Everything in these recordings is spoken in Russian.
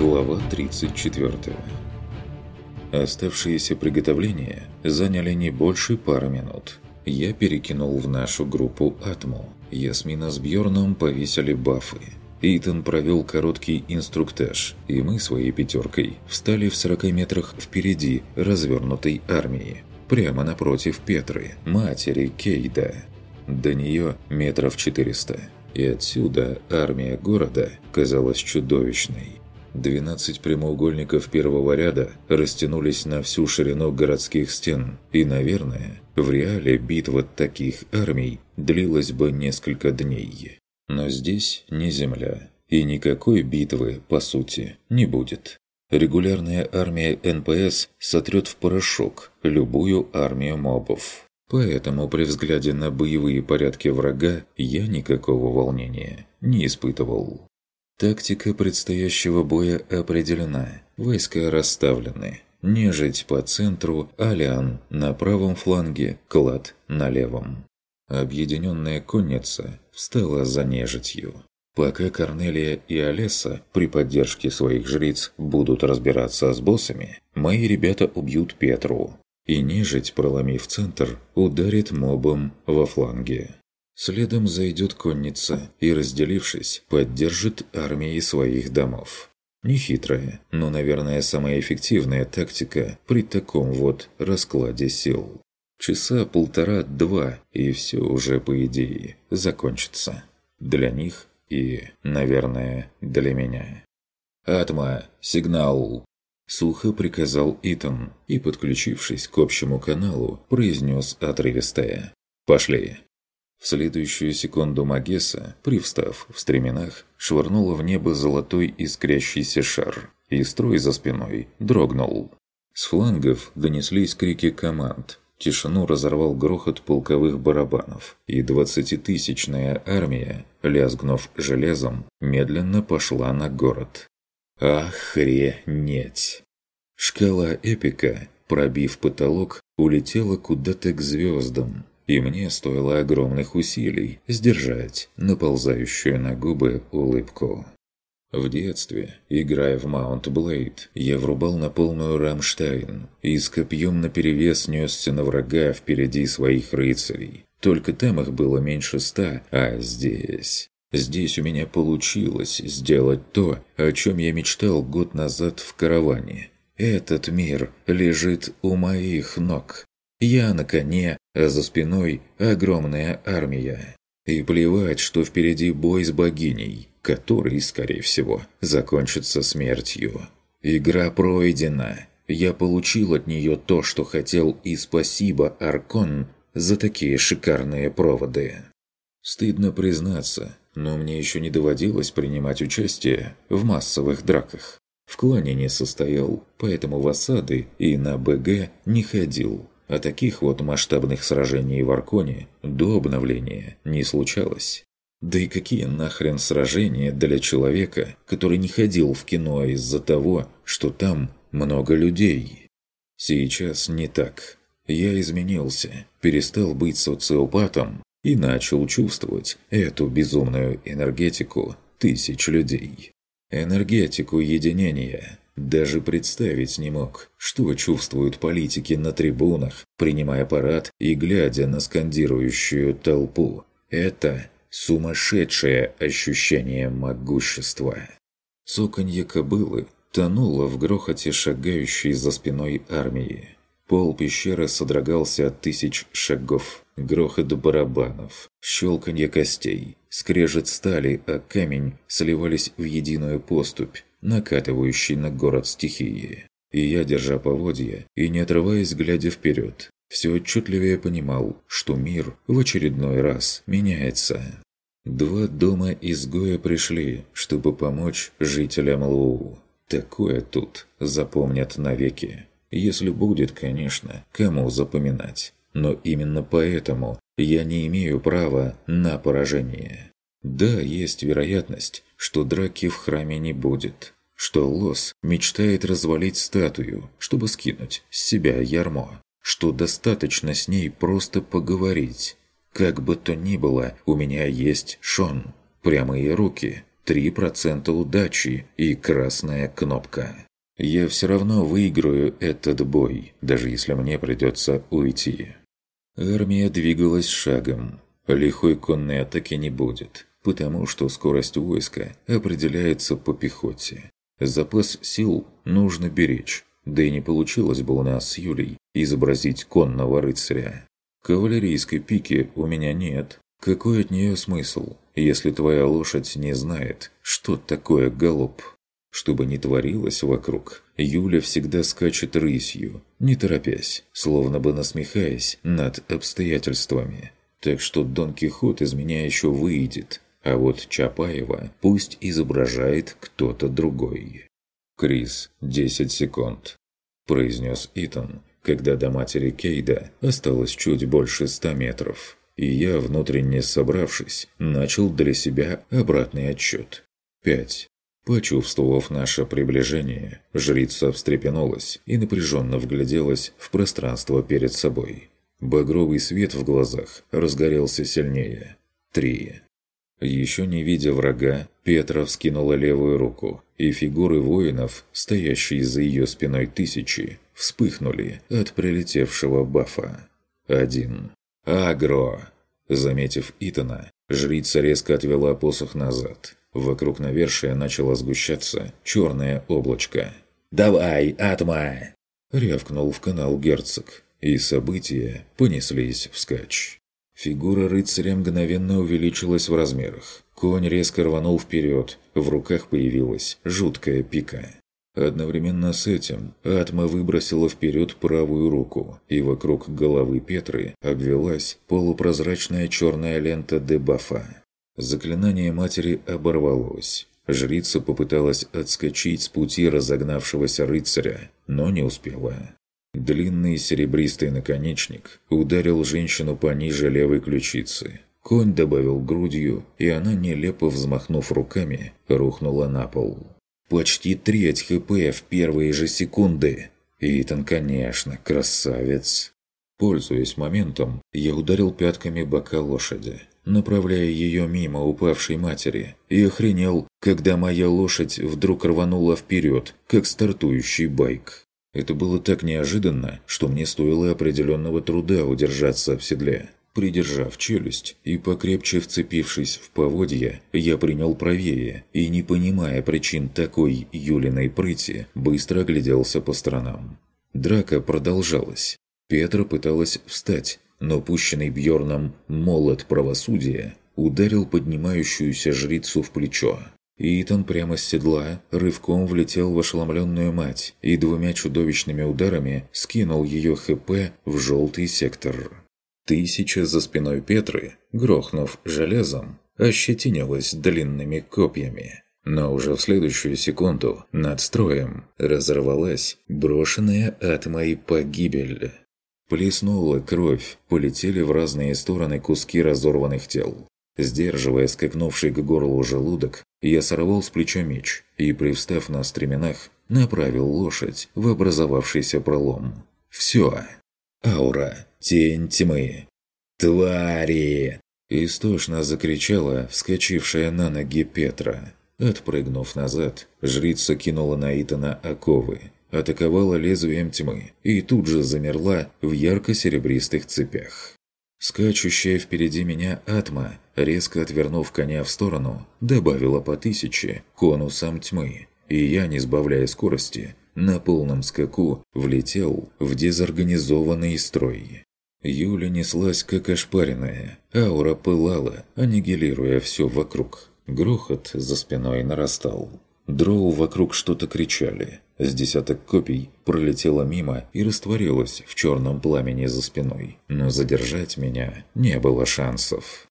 Глава 34 Оставшиеся приготовления заняли не больше пары минут. Я перекинул в нашу группу Атму. Ясмина с Бьорном повесили бафы. Итан провел короткий инструктаж, и мы своей пятеркой встали в 40 метрах впереди развернутой армии, прямо напротив Петры, матери Кейда. До нее метров 400, и отсюда армия города казалась чудовищной. 12 прямоугольников первого ряда растянулись на всю ширину городских стен, и, наверное, в реале битва таких армий длилась бы несколько дней. Но здесь не земля, и никакой битвы, по сути, не будет. Регулярная армия НПС сотрет в порошок любую армию мобов. Поэтому при взгляде на боевые порядки врага я никакого волнения не испытывал. Тактика предстоящего боя определена. Войска расставлены. Нежить по центру, Алиан на правом фланге, Клад на левом. Объединенная конница встала за нежитью. Пока Корнелия и Олеса при поддержке своих жриц будут разбираться с боссами, мои ребята убьют Петру. И нежить, проломив центр, ударит мобом во фланге. Следом зайдет конница и, разделившись, поддержит армии своих домов. Нехитрая, но, наверное, самая эффективная тактика при таком вот раскладе сил. Часа полтора-два, и все уже, по идее, закончится. Для них и, наверное, для меня. «Атма! Сигнал!» Сухо приказал Итан и, подключившись к общему каналу, произнес отрывистое. «Пошли!» В следующую секунду Магесса, привстав в стременах, швырнула в небо золотой искрящийся шар, и строй за спиной дрогнул. С флангов донеслись крики команд. Тишину разорвал грохот полковых барабанов, и двадцатитысячная армия, лязгнув железом, медленно пошла на город. Охренеть! Шкала эпика, пробив потолок, улетела куда-то к звездам, и мне стоило огромных усилий сдержать наползающую на губы улыбку. В детстве, играя в Mount Blade, я врубал на полную Рамштайн и с копьем наперевес несся на врага впереди своих рыцарей. Только там их было меньше ста, а здесь... Здесь у меня получилось сделать то, о чем я мечтал год назад в караване. Этот мир лежит у моих ног. Я на коне, а за спиной огромная армия. И плевать, что впереди бой с богиней, который, скорее всего, закончится смертью. Игра пройдена. Я получил от нее то, что хотел, и спасибо, Аркон, за такие шикарные проводы. Стыдно признаться, но мне еще не доводилось принимать участие в массовых драках. В клане не состоял, поэтому в осады и на БГ не ходил. А таких вот масштабных сражений в Арконе до обновления не случалось. Да и какие нахрен сражения для человека, который не ходил в кино из-за того, что там много людей? Сейчас не так. Я изменился, перестал быть социопатом и начал чувствовать эту безумную энергетику тысяч людей. Энергетику единения, даже представить не мог, что чувствуют политики на трибунах, принимая парад и глядя на скандирующую толпу. Это сумасшедшее ощущение могущества. Цоканье кобылы тонуло в грохоте шагающей за спиной армии. Пол пещеры содрогался от тысяч шагов, грохот барабанов, щелканье костей, скрежет стали, а камень сливались в единую поступь, накатывающий на город стихии. И я, держа поводья и не отрываясь, глядя вперед, все отчетливее понимал, что мир в очередной раз меняется. Два дома изгоя пришли, чтобы помочь жителям Луу. Такое тут запомнят навеки. Если будет, конечно, кому запоминать. Но именно поэтому я не имею права на поражение. Да, есть вероятность, что драки в храме не будет, что Лос мечтает развалить статую, чтобы скинуть с себя ярмо, что достаточно с ней просто поговорить. Как бы то ни было, у меня есть Шон, прямые руки, 3% удачи и красная кнопка. Я все равно выиграю этот бой, даже если мне придется уйти. Армия двигалась шагом. Лихой конной атаки не будет, потому что скорость войска определяется по пехоте. Запас сил нужно беречь, да и не получилось бы у нас с Юлей изобразить конного рыцаря. Кавалерийской пики у меня нет. Какой от нее смысл, если твоя лошадь не знает, что такое галоп? Что бы ни творилось вокруг, Юля всегда скачет рысью, не торопясь, словно бы насмехаясь над обстоятельствами. Так что Дон Кихот из меня еще выйдет, а вот Чапаева пусть изображает кто-то другой. «Крис, 10 секунд», – произнес Итан, когда до матери Кейда осталось чуть больше ста метров. И я, внутренне собравшись, начал для себя обратный отсчет. «Пять, Почувствовав наше приближение, жрица встрепенулась и напряженно вгляделась в пространство перед собой. Багровый свет в глазах разгорелся сильнее. Три. Еще не видя врага, Петра вскинула левую руку, и фигуры воинов, стоящие за ее спиной тысячи, вспыхнули от прилетевшего бафа. Один. «Агро!» Заметив Итана, жрица резко отвела посох назад – Вокруг навершия начало сгущаться черное облачко. «Давай, Атма!» – рявкнул в канал герцог, и события понеслись вскачь. Фигура рыцаря мгновенно увеличилась в размерах. Конь резко рванул вперед, в руках появилась жуткая пика. Одновременно с этим Атма выбросила вперед правую руку, и вокруг головы Петры обвелась полупрозрачная черная лента дебафа. Заклинание матери оборвалось. Жрица попыталась отскочить с пути разогнавшегося рыцаря, но не успела. Длинный серебристый наконечник ударил женщину пониже левой ключицы. Конь добавил грудью, и она, нелепо взмахнув руками, рухнула на пол. Почти треть ХП в первые же секунды. Итан, конечно, красавец. Пользуясь моментом, я ударил пятками бока лошади направляя ее мимо упавшей матери, и охренел, когда моя лошадь вдруг рванула вперед, как стартующий байк. Это было так неожиданно, что мне стоило определенного труда удержаться в седле. Придержав челюсть и покрепче вцепившись в поводья, я принял правее и, не понимая причин такой Юлиной прыти, быстро огляделся по сторонам. Драка продолжалась. Петра пыталась встать, но пущенный Бьорном молот правосудия ударил поднимающуюся жрицу в плечо. Итан прямо с седла рывком влетел в ошеломленную мать и двумя чудовищными ударами скинул ее ХП в желтый сектор. Тысяча за спиной Петры, грохнув железом, ощетинилась длинными копьями. Но уже в следующую секунду над строем разорвалась брошенная от моей погибель. Плеснула кровь, полетели в разные стороны куски разорванных тел. Сдерживая скакнувший к горлу желудок, я сорвал с плеча меч и, привстав на стременах, направил лошадь в образовавшийся пролом. «Все! Аура! Тень тьмы! Твари!» Истошно закричала вскочившая на ноги Петра. Отпрыгнув назад, жрица кинула на Итана оковы, атаковала лезвием тьмы и тут же замерла в ярко-серебристых цепях. Скачущая впереди меня Атма, резко отвернув коня в сторону, добавила по тысяче конусам тьмы, и я, не сбавляя скорости, на полном скаку влетел в дезорганизованный строй. Юля неслась как ошпаренная, аура пылала, аннигилируя все вокруг. Грохот за спиной нарастал. Дроу вокруг что-то кричали. С десяток копий пролетело мимо и растворилось в черном пламени за спиной. Но задержать меня не было шансов.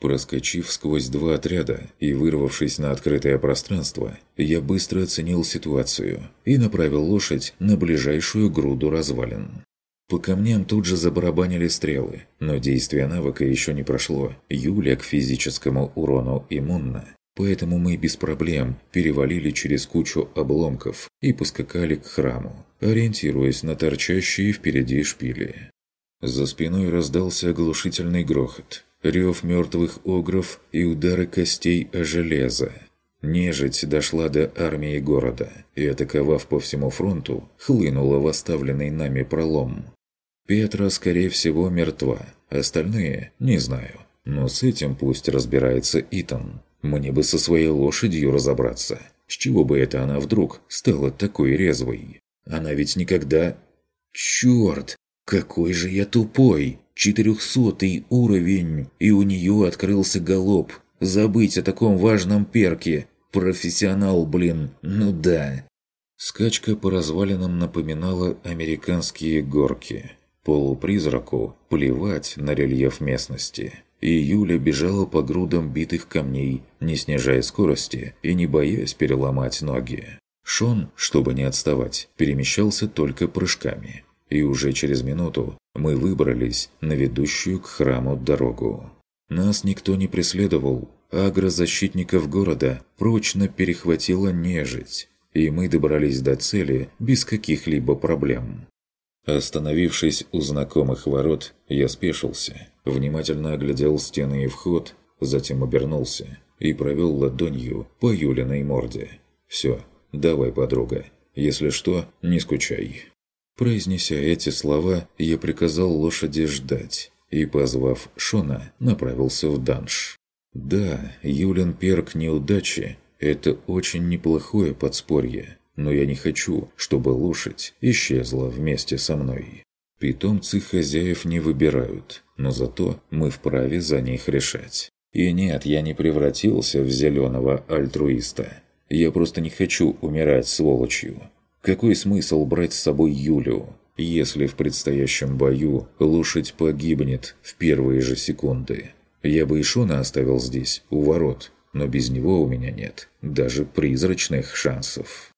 Проскочив сквозь два отряда и вырвавшись на открытое пространство, я быстро оценил ситуацию и направил лошадь на ближайшую груду развалин. По камням тут же забарабанили стрелы, но действие навыка еще не прошло. Юля к физическому урону иммунна, Поэтому мы без проблем перевалили через кучу обломков и поскакали к храму, ориентируясь на торчащие впереди шпили. За спиной раздался оглушительный грохот, рев мертвых огров и удары костей о железо. Нежить дошла до армии города и, атаковав по всему фронту, хлынула в оставленный нами пролом. Петра, скорее всего, мертва, остальные – не знаю. Но с этим пусть разбирается Итан. Мне бы со своей лошадью разобраться. С чего бы это она вдруг стала такой резвой? Она ведь никогда... Чёрт! Какой же я тупой! Четырехсотый уровень, и у нее открылся галоп. Забыть о таком важном перке. Профессионал, блин, ну да. Скачка по развалинам напоминала американские горки. Полупризраку плевать на рельеф местности. И Юля бежала по грудам битых камней, не снижая скорости и не боясь переломать ноги. Шон, чтобы не отставать, перемещался только прыжками. И уже через минуту мы выбрались на ведущую к храму дорогу. Нас никто не преследовал, агрозащитников города прочно перехватила нежить, и мы добрались до цели без каких-либо проблем. Остановившись у знакомых ворот, я спешился, внимательно оглядел стены и вход, затем обернулся и провел ладонью по Юлиной морде. «Все, давай, подруга, если что, не скучай». Произнеся эти слова, я приказал лошади ждать и, позвав Шона, направился в данж. Да, Юлин перк неудачи – это очень неплохое подспорье, но я не хочу, чтобы лошадь исчезла вместе со мной. Питомцы хозяев не выбирают, но зато мы вправе за них решать. И нет, я не превратился в зеленого альтруиста. Я просто не хочу умирать сволочью. Какой смысл брать с собой Юлю, если в предстоящем бою лошадь погибнет в первые же секунды? Я бы и Шона оставил здесь, у ворот, но без него у меня нет даже призрачных шансов.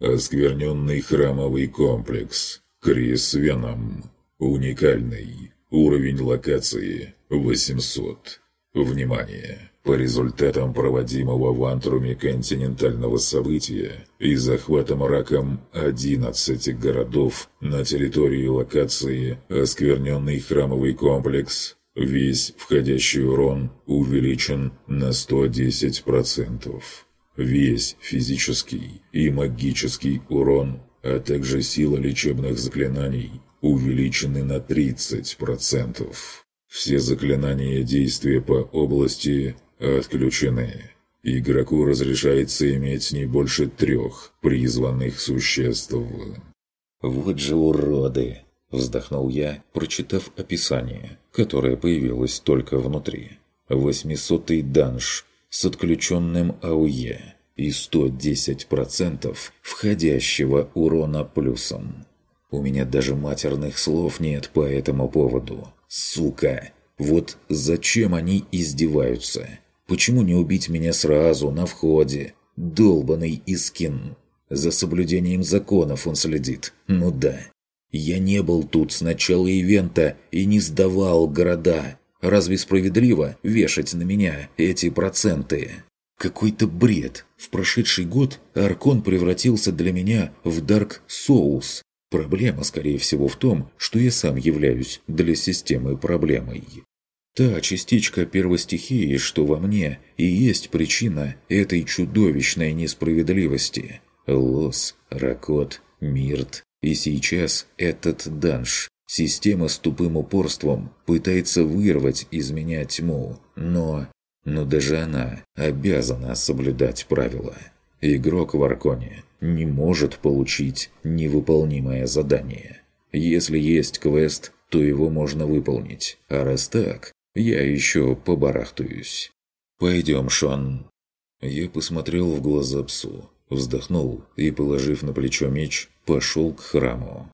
Оскверненный храмовый комплекс. Крис Веном. Уникальный. Уровень локации 800. Внимание! По результатам проводимого в Антруме континентального события и захватом раком 11 городов на территории локации «Оскверненный храмовый комплекс» весь входящий урон увеличен на 110%. Весь физический и магический урон, а также сила лечебных заклинаний увеличены на 30%. Все заклинания действия по области отключены. Игроку разрешается иметь не больше трех призванных существ. «Вот же уроды!» – вздохнул я, прочитав описание, которое появилось только внутри. «Восьмисотый данж с отключенным АУЕ и 110% входящего урона плюсом. У меня даже матерных слов нет по этому поводу. Сука! Вот зачем они издеваются? Почему не убить меня сразу, на входе? Долбанный Искин. За соблюдением законов он следит. Ну да. Я не был тут с начала ивента и не сдавал города. Разве справедливо вешать на меня эти проценты? Какой-то бред. В прошедший год Аркон превратился для меня в Дарк Соус. Проблема, скорее всего, в том, что я сам являюсь для системы проблемой. Та частичка первостихии, что во мне, и есть причина этой чудовищной несправедливости. Лос, Ракот, Мирт. И сейчас этот данж. Система с тупым упорством пытается вырвать из меня тьму, но... Но даже она обязана соблюдать правила. Игрок в Арконе не может получить невыполнимое задание. Если есть квест, то его можно выполнить, а раз так, я еще побарахтаюсь. «Пойдем, Шон». Я посмотрел в глаза псу, вздохнул и, положив на плечо меч, пошел к храму.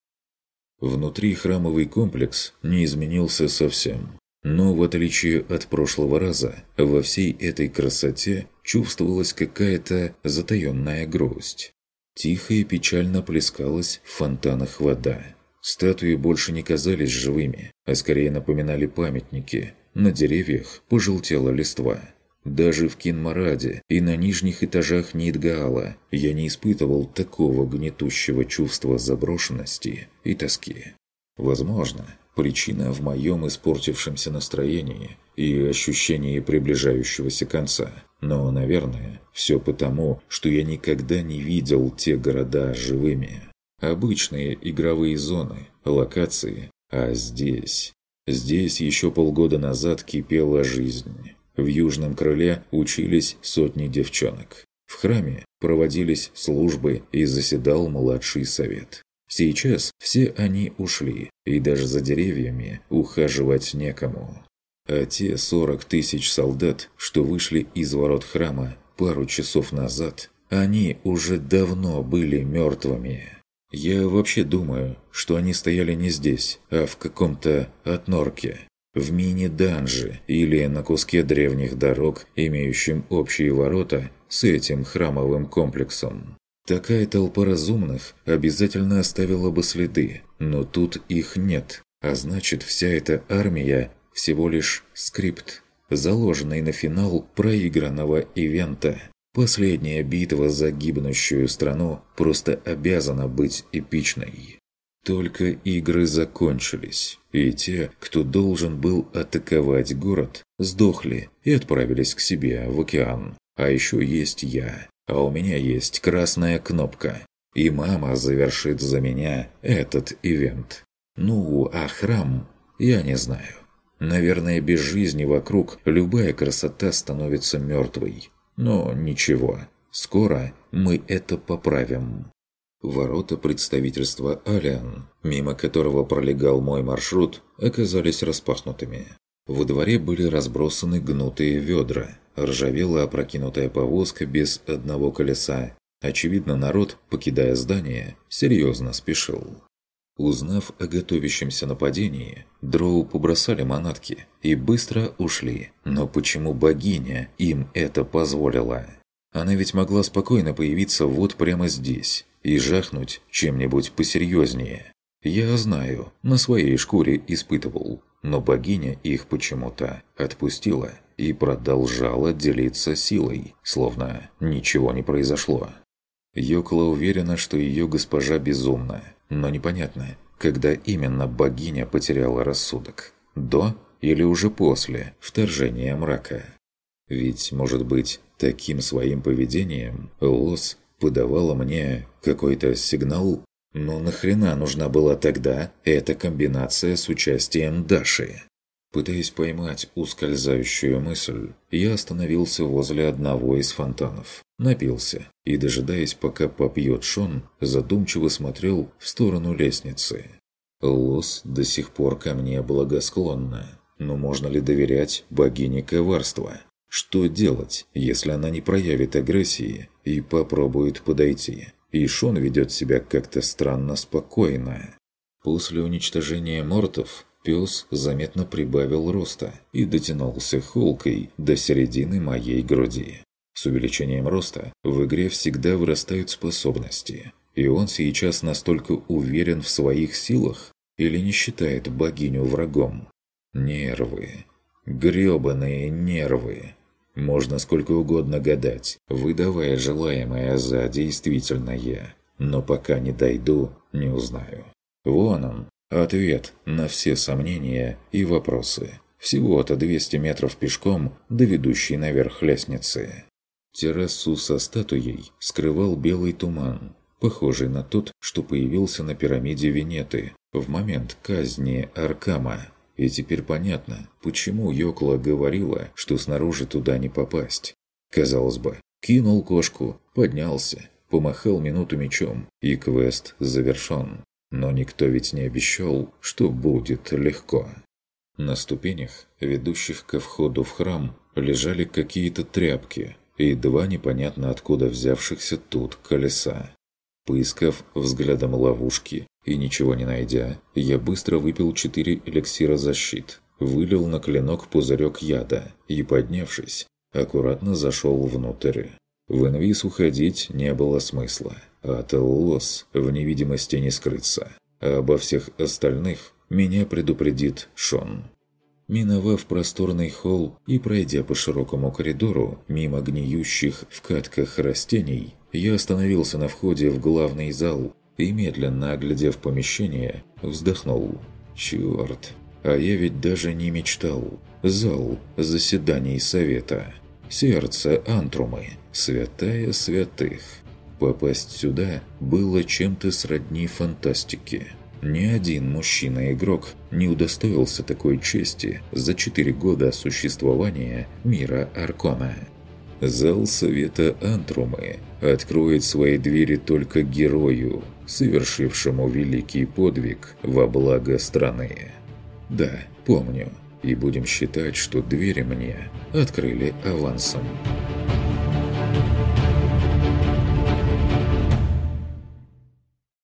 Внутри храмовый комплекс не изменился совсем. Но в отличие от прошлого раза, во всей этой красоте чувствовалась какая-то затаенная грусть. Тихо и печально плескалась в фонтанах вода. Статуи больше не казались живыми, а скорее напоминали памятники. На деревьях пожелтела листва. Даже в Кинмараде и на нижних этажах Нидгаала я не испытывал такого гнетущего чувства заброшенности и тоски. Возможно, причина в моем испортившемся настроении и ощущении приближающегося конца. Но, наверное, все потому, что я никогда не видел те города живыми. Обычные игровые зоны, локации, а здесь... Здесь еще полгода назад кипела жизнь. В южном крыле учились сотни девчонок. В храме проводились службы и заседал младший совет. Сейчас все они ушли, и даже за деревьями ухаживать некому. А те 40 тысяч солдат, что вышли из ворот храма пару часов назад, они уже давно были мертвыми. Я вообще думаю, что они стояли не здесь, а в каком-то отнорке, в мини-данже или на куске древних дорог, имеющем общие ворота с этим храмовым комплексом. Такая толпа разумных обязательно оставила бы следы, но тут их нет, а значит вся эта армия всего лишь скрипт, заложенный на финал проигранного ивента. Последняя битва за гибнущую страну просто обязана быть эпичной. Только игры закончились, и те, кто должен был атаковать город, сдохли и отправились к себе в океан. А еще есть я, а у меня есть красная кнопка. И мама завершит за меня этот ивент. Ну, а храм? Я не знаю. Наверное, без жизни вокруг любая красота становится мертвой. Но ничего, скоро мы это поправим. Ворота представительства Алиан, мимо которого пролегал мой маршрут, оказались распахнутыми. Во дворе были разбросаны гнутые ведра, ржавела опрокинутая повозка без одного колеса. Очевидно, народ, покидая здание, серьезно спешил. Узнав о готовящемся нападении, дроу побросали манатки и быстро ушли. Но почему богиня им это позволила? Она ведь могла спокойно появиться вот прямо здесь и жахнуть чем-нибудь посерьезнее. Я знаю, на своей шкуре испытывал, но богиня их почему-то отпустила и продолжала делиться силой, словно ничего не произошло. Йокла уверена, что ее госпожа безумна, но непонятно, когда именно богиня потеряла рассудок. До или уже после вторжения мрака? Ведь, может быть, таким своим поведением Лос подавала мне какой-то сигнал? Но нахрена нужна была тогда эта комбинация с участием Даши? Пытаясь поймать ускользающую мысль, я остановился возле одного из фонтанов, напился и, дожидаясь, пока попьет Шон, задумчиво смотрел в сторону лестницы. Лос до сих пор ко мне благосклонна, но можно ли доверять богине коварства? Что делать, если она не проявит агрессии и попробует подойти? И Шон ведет себя как-то странно спокойно. После уничтожения мортов Пес заметно прибавил роста и дотянулся холкой до середины моей груди. С увеличением роста в игре всегда вырастают способности, и он сейчас настолько уверен в своих силах или не считает богиню врагом. Нервы. грёбаные нервы. Можно сколько угодно гадать, выдавая желаемое за действительное, но пока не дойду, не узнаю. Вон он, Ответ на все сомнения и вопросы. Всего-то 200 метров пешком до ведущей наверх лестницы. Террасу со статуей скрывал белый туман, похожий на тот, что появился на пирамиде Венеты в момент казни Аркама. И теперь понятно, почему Йокла говорила, что снаружи туда не попасть. Казалось бы, кинул кошку, поднялся, помахал минуту мечом, и квест завершен. Но никто ведь не обещал, что будет легко. На ступенях, ведущих ко входу в храм, лежали какие-то тряпки и два непонятно откуда взявшихся тут колеса. Поискав взглядом ловушки и ничего не найдя, я быстро выпил четыре эликсира защит, вылил на клинок пузырек яда и, поднявшись, аккуратно зашел внутрь. В инвиз уходить не было смысла. От Лос в невидимости не скрыться. А обо всех остальных меня предупредит Шон. Миновав просторный холл и пройдя по широкому коридору, мимо гниющих в катках растений, я остановился на входе в главный зал и, медленно оглядев помещение, вздохнул. «Черт, а я ведь даже не мечтал. Зал заседаний совета». Сердце Антрумы, святая святых. Попасть сюда было чем-то сродни фантастике. Ни один мужчина-игрок не удостоился такой чести за четыре года существования мира Аркона. Зал Совета Антрумы откроет свои двери только герою, совершившему великий подвиг во благо страны. Да, помню, и будем считать, что двери мне открыли авансом.